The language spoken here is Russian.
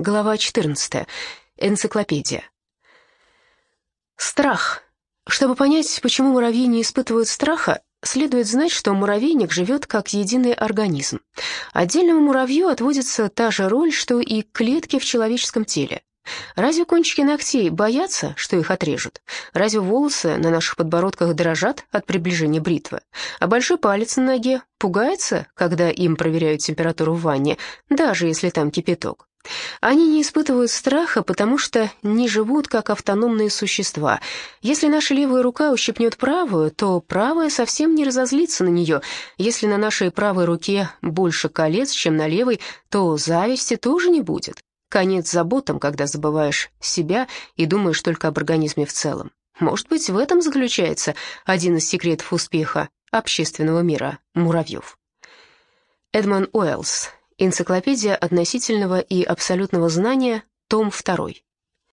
Глава 14. Энциклопедия. Страх. Чтобы понять, почему муравьи не испытывают страха, следует знать, что муравейник живет как единый организм. Отдельному муравью отводится та же роль, что и клетке в человеческом теле. Разве кончики ногтей боятся, что их отрежут? Разве волосы на наших подбородках дрожат от приближения бритвы? А большой палец на ноге пугается, когда им проверяют температуру в ванне, даже если там кипяток? Они не испытывают страха, потому что не живут как автономные существа. Если наша левая рука ущипнет правую, то правая совсем не разозлится на нее. Если на нашей правой руке больше колец, чем на левой, то зависти тоже не будет. Конец заботам, когда забываешь себя и думаешь только об организме в целом. Может быть, в этом заключается один из секретов успеха общественного мира муравьев. Эдмон Уэллс. Энциклопедия относительного и абсолютного знания, том 2.